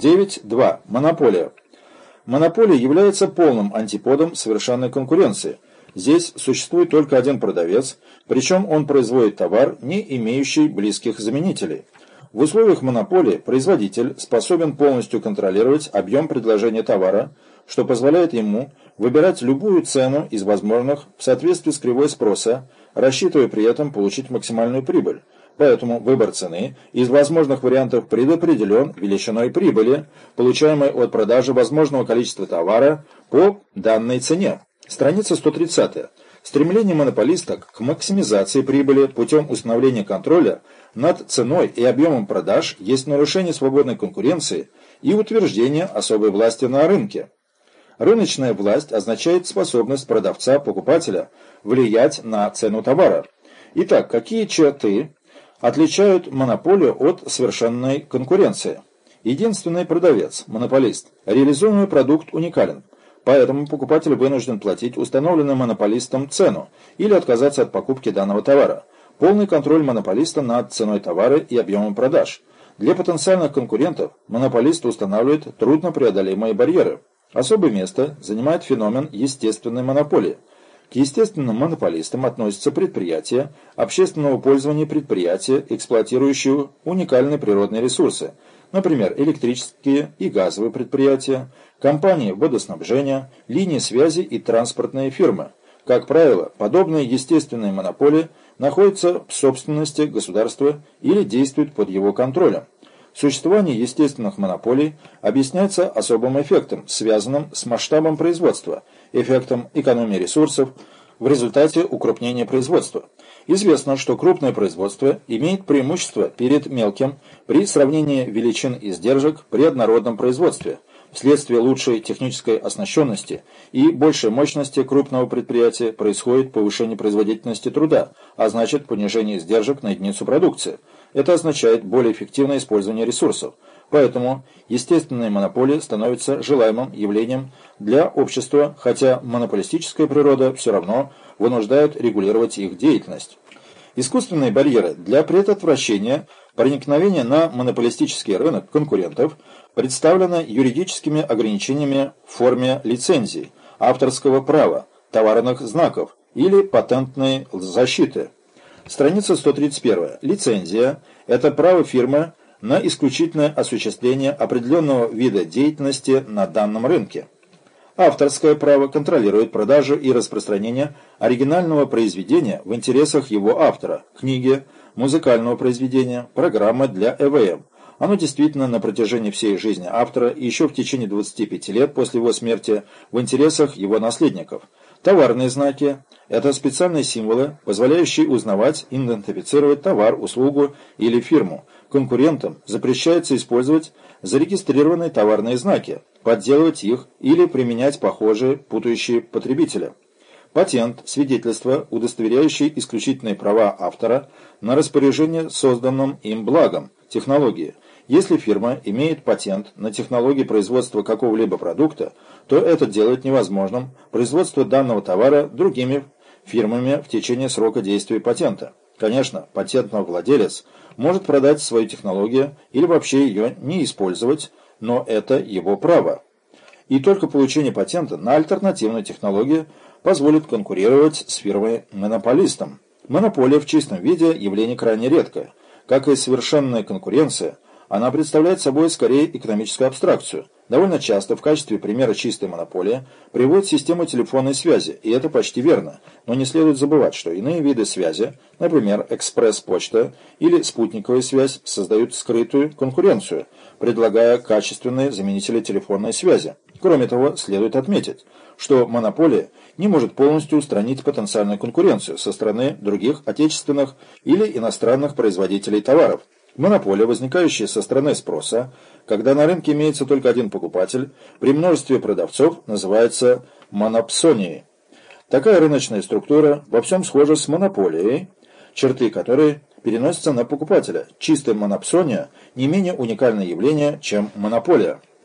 9.2. Монополия. Монополия является полным антиподом совершенной конкуренции. Здесь существует только один продавец, причем он производит товар, не имеющий близких заменителей. В условиях монополии производитель способен полностью контролировать объем предложения товара, что позволяет ему выбирать любую цену из возможных в соответствии с кривой спроса, рассчитывая при этом получить максимальную прибыль. Поэтому выбор цены из возможных вариантов предопределен величиной прибыли, получаемой от продажи возможного количества товара по данной цене. Страница 130. Стремление монополиста к максимизации прибыли путем установления контроля над ценой и объемом продаж есть нарушение свободной конкуренции и утверждение особой власти на рынке. Рыночная власть означает способность продавца-покупателя влиять на цену товара. Итак, какие черты отличают монополию от совершенной конкуренции? Единственный продавец, монополист, реализуемый продукт уникален, поэтому покупатель вынужден платить установленную монополистом цену или отказаться от покупки данного товара. Полный контроль монополиста над ценой товара и объемом продаж. Для потенциальных конкурентов монополист устанавливает труднопреодолимые барьеры. Особое место занимает феномен естественной монополии. К естественным монополистам относятся предприятия, общественного пользования предприятия, эксплуатирующие уникальные природные ресурсы, например, электрические и газовые предприятия, компании водоснабжения, линии связи и транспортные фирмы. Как правило, подобные естественные монополии находятся в собственности государства или действуют под его контролем. Существование естественных монополий объясняется особым эффектом, связанным с масштабом производства, эффектом экономии ресурсов в результате укрупнения производства. Известно, что крупное производство имеет преимущество перед мелким при сравнении величин издержек при однородном производстве – Вследствие лучшей технической оснащенности и большей мощности крупного предприятия происходит повышение производительности труда, а значит понижение издержек на единицу продукции. Это означает более эффективное использование ресурсов. Поэтому естественная монополия становится желаемым явлением для общества, хотя монополистическая природа все равно вынуждает регулировать их деятельность. Искусственные барьеры для предотвращения проникновения на монополистический рынок конкурентов представлены юридическими ограничениями в форме лицензий, авторского права, товарных знаков или патентной защиты. Страница 131. Лицензия – это право фирмы на исключительное осуществление определенного вида деятельности на данном рынке. Авторское право контролирует продажу и распространение оригинального произведения в интересах его автора, книги, музыкального произведения, программы для ЭВМ. Оно действительно на протяжении всей жизни автора и еще в течение 25 лет после его смерти в интересах его наследников. Товарные знаки – это специальные символы, позволяющие узнавать, идентифицировать товар, услугу или фирму. Конкурентам запрещается использовать зарегистрированные товарные знаки, подделывать их или применять похожие, путающие потребителя. Патент – свидетельство, удостоверяющее исключительные права автора на распоряжение созданным им благом, технологии. Если фирма имеет патент на технологии производства какого-либо продукта, то это делает невозможным производство данного товара другими фирмами в течение срока действия патента. Конечно, патентный владелец может продать свою технологию или вообще ее не использовать, но это его право. И только получение патента на альтернативную технологию позволит конкурировать с фирмой-монополистом. Монополия в чистом виде явление крайне редкое. Как и совершенная конкуренция, она представляет собой скорее экономическую абстракцию. Довольно часто в качестве примера чистой монополии приводят систему телефонной связи, и это почти верно. Но не следует забывать, что иные виды связи, например, экспресс-почта или спутниковая связь, создают скрытую конкуренцию, предлагая качественные заменители телефонной связи. Кроме того, следует отметить, что монополия не может полностью устранить потенциальную конкуренцию со стороны других отечественных или иностранных производителей товаров. Монополия, возникающая со стороны спроса, когда на рынке имеется только один покупатель, при множестве продавцов называется монопсонией. Такая рыночная структура во всем схожа с монополией, черты которой переносятся на покупателя. Чистая монопсония не менее уникальное явление, чем монополия.